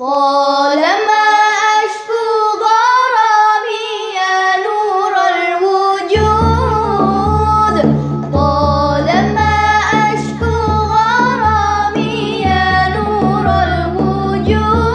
طالما أشكو غرامي يا نور الوجود. طالما أشكو غرامي يا نور الوجود.